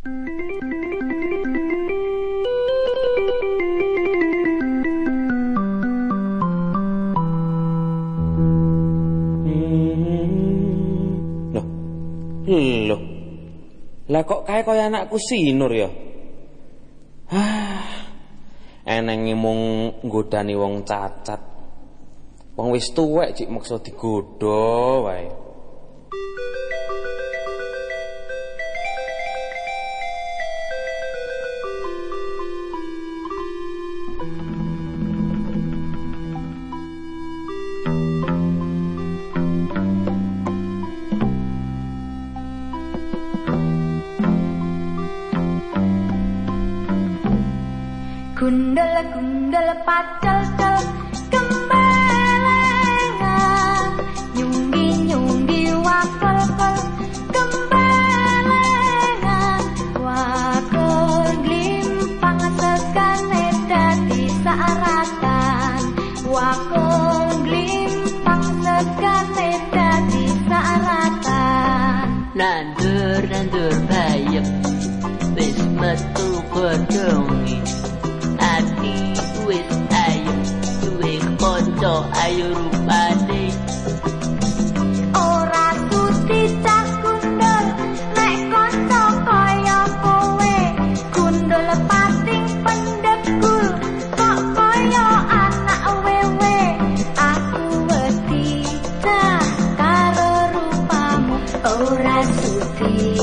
Lah kok kae kaya anakku Sinur ya? Ah. Enenge mung nggodani wong cacat. Wong wis tuwek cik maksa digodha wae. Gundel gundel pacel cel dadi saratan wakel glimpang sekane dadi saratan. Nandur nandur bayem. Wis metu godhongi ati wis ayo duwe kanca ayo ora tutti